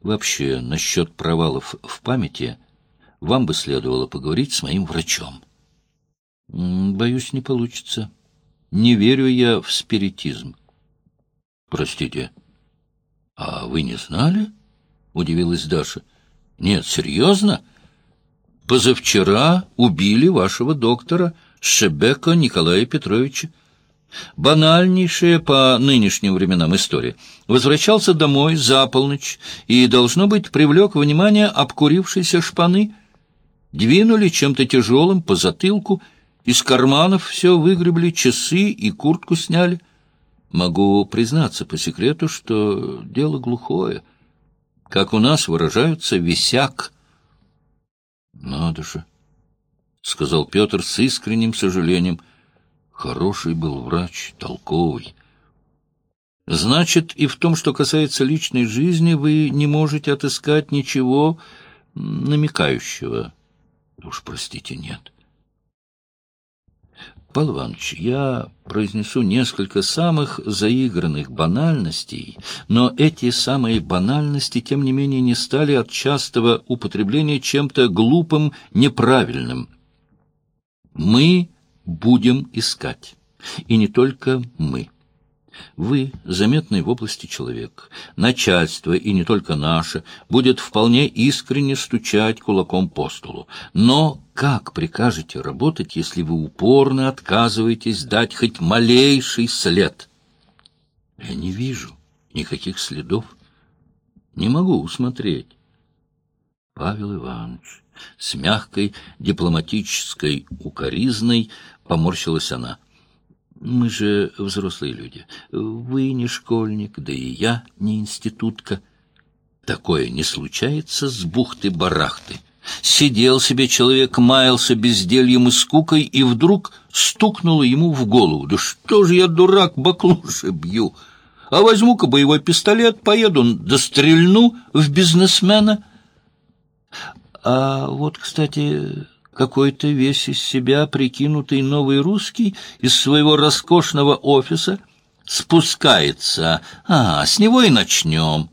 Вообще, насчет провалов в памяти вам бы следовало поговорить с моим врачом. Боюсь, не получится. Не верю я в спиритизм. Простите, а вы не знали? Удивилась Даша. Нет, серьезно? Позавчера убили вашего доктора Шебека Николая Петровича. Банальнейшая по нынешним временам история. Возвращался домой за полночь и, должно быть, привлек внимание обкурившейся шпаны. Двинули чем-то тяжелым по затылку, из карманов все выгребли, часы и куртку сняли. Могу признаться по секрету, что дело глухое. Как у нас выражаются, висяк. Надо же, — сказал Петр с искренним сожалением, — Хороший был врач, толковый. Значит, и в том, что касается личной жизни, вы не можете отыскать ничего намекающего. Уж простите, нет. Павел Иванович, я произнесу несколько самых заигранных банальностей, но эти самые банальности, тем не менее, не стали от частого употребления чем-то глупым, неправильным. Мы будем искать. И не только мы. Вы, заметный в области человек, начальство, и не только наше, будет вполне искренне стучать кулаком по столу. Но как прикажете работать, если вы упорно отказываетесь дать хоть малейший след? Я не вижу никаких следов. Не могу усмотреть. Павел Иванович, с мягкой дипломатической укоризной поморщилась она. «Мы же взрослые люди. Вы не школьник, да и я не институтка. Такое не случается с бухты-барахты. Сидел себе человек, маялся бездельем и скукой, и вдруг стукнуло ему в голову. «Да что же я, дурак, баклуши бью!» а возьму-ка боевой пистолет, поеду, дострельну в бизнесмена. А вот, кстати, какой-то весь из себя прикинутый новый русский из своего роскошного офиса спускается. А, с него и начнем.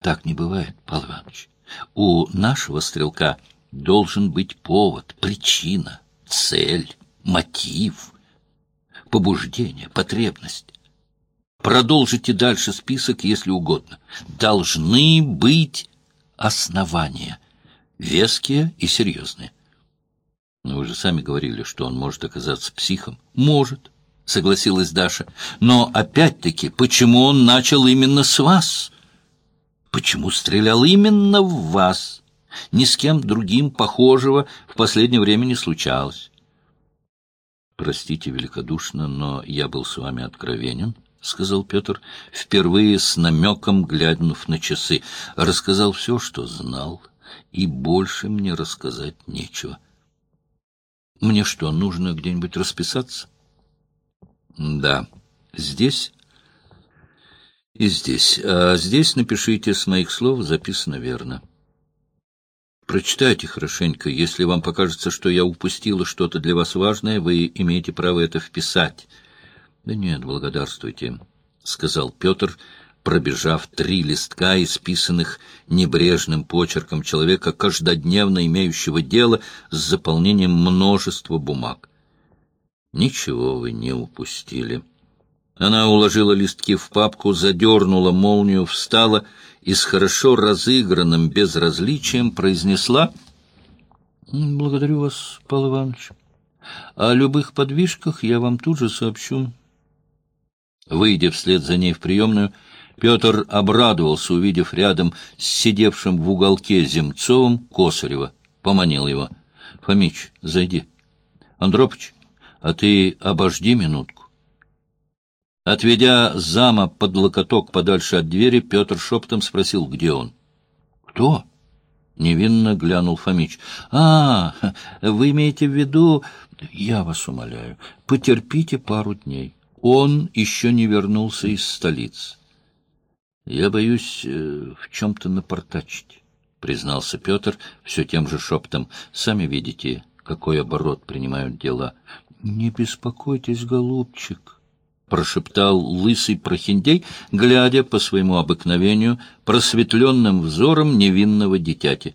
Так не бывает, Павел Иванович. У нашего стрелка должен быть повод, причина, цель, мотив, побуждение, потребность. Продолжите дальше список, если угодно. Должны быть основания веские и серьезные. Но вы же сами говорили, что он может оказаться психом. Может, согласилась Даша. Но опять-таки, почему он начал именно с вас? Почему стрелял именно в вас? Ни с кем другим похожего в последнее время не случалось. Простите великодушно, но я был с вами откровенен, — сказал Петр, впервые с намеком глянув на часы. Рассказал все, что знал и больше мне рассказать нечего. Мне что, нужно где-нибудь расписаться? Да, здесь и здесь. А здесь напишите с моих слов, записано верно. Прочитайте хорошенько. Если вам покажется, что я упустила что-то для вас важное, вы имеете право это вписать. Да нет, благодарствуйте, — сказал Петр, — пробежав три листка, исписанных небрежным почерком человека, каждодневно имеющего дело с заполнением множества бумаг. Ничего вы не упустили. Она уложила листки в папку, задернула молнию, встала и с хорошо разыгранным безразличием произнесла «Благодарю вас, Павел Иванович. О любых подвижках я вам тут же сообщу». Выйдя вслед за ней в приемную, Петр обрадовался, увидев рядом с сидевшим в уголке Земцовым Косарева. Поманил его. — Фомич, зайди. — Андропыч, а ты обожди минутку. Отведя зама под локоток подальше от двери, Петр шептом спросил, где он. — Кто? — невинно глянул Фомич. — А, вы имеете в виду... Я вас умоляю, потерпите пару дней. Он еще не вернулся из столицы. Я боюсь э, в чем-то напортачить, — признался Петр все тем же шептом. Сами видите, какой оборот принимают дела. — Не беспокойтесь, голубчик, — прошептал лысый прохиндей, глядя по своему обыкновению просветленным взором невинного дитяти.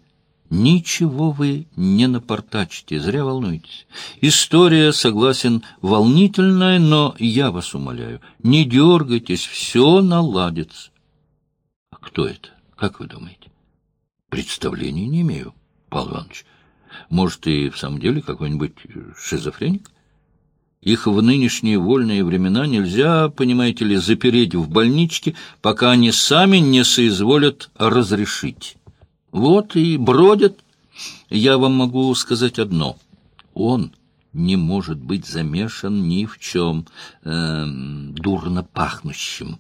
Ничего вы не напортачите, зря волнуетесь. История, согласен, волнительная, но я вас умоляю, не дергайтесь, все наладится. А кто это? Как вы думаете? Представления не имею, Павел Иванович. Может, и в самом деле какой-нибудь шизофреник? Их в нынешние вольные времена нельзя, понимаете ли, запереть в больничке, пока они сами не соизволят разрешить. Вот и бродят. Я вам могу сказать одно. Он не может быть замешан ни в чем э, дурно пахнущем.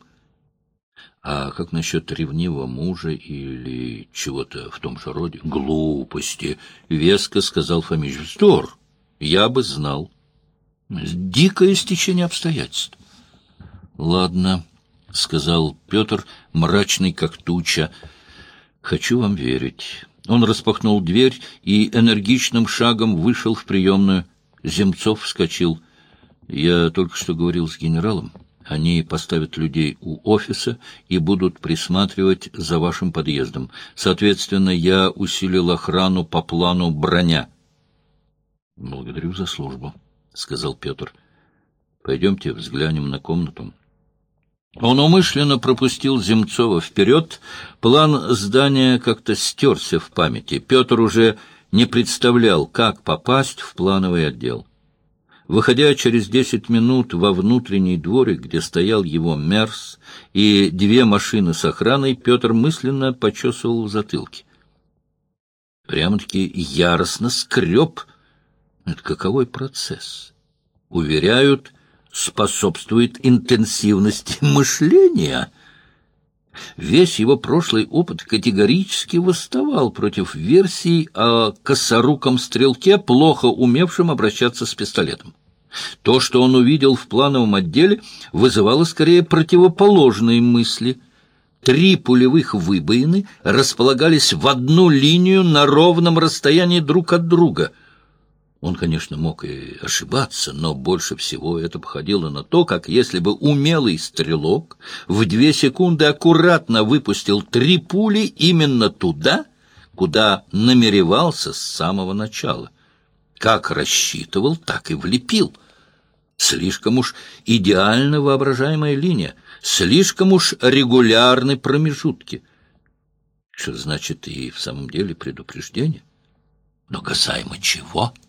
А как насчет ревнивого мужа или чего-то в том же роде? Глупости, — веско сказал Фомич. Вздор, я бы знал. Дикое стечение обстоятельств. Ладно, — сказал Петр, мрачный как туча, — Хочу вам верить. Он распахнул дверь и энергичным шагом вышел в приемную. Земцов вскочил. Я только что говорил с генералом. Они поставят людей у офиса и будут присматривать за вашим подъездом. Соответственно, я усилил охрану по плану броня. — Благодарю за службу, — сказал Петр. — Пойдемте взглянем на комнату. Он умышленно пропустил Земцова вперед. План здания как-то стерся в памяти. Петр уже не представлял, как попасть в плановый отдел. Выходя через десять минут во внутренний дворик, где стоял его Мерс и две машины с охраной, Петр мысленно почесывал в затылке. Прямо-таки яростно скреб. Это каковой процесс? Уверяют, способствует интенсивности мышления. Весь его прошлый опыт категорически восставал против версий о косоруком стрелке, плохо умевшем обращаться с пистолетом. То, что он увидел в плановом отделе, вызывало скорее противоположные мысли. Три пулевых выбоины располагались в одну линию на ровном расстоянии друг от друга — он, конечно, мог и ошибаться, но больше всего это походило на то, как если бы умелый стрелок в две секунды аккуратно выпустил три пули именно туда, куда намеревался с самого начала. Как рассчитывал, так и влепил. Слишком уж идеально воображаемая линия, слишком уж регулярны промежутки. Что значит и в самом деле предупреждение? Но касаемо чего? —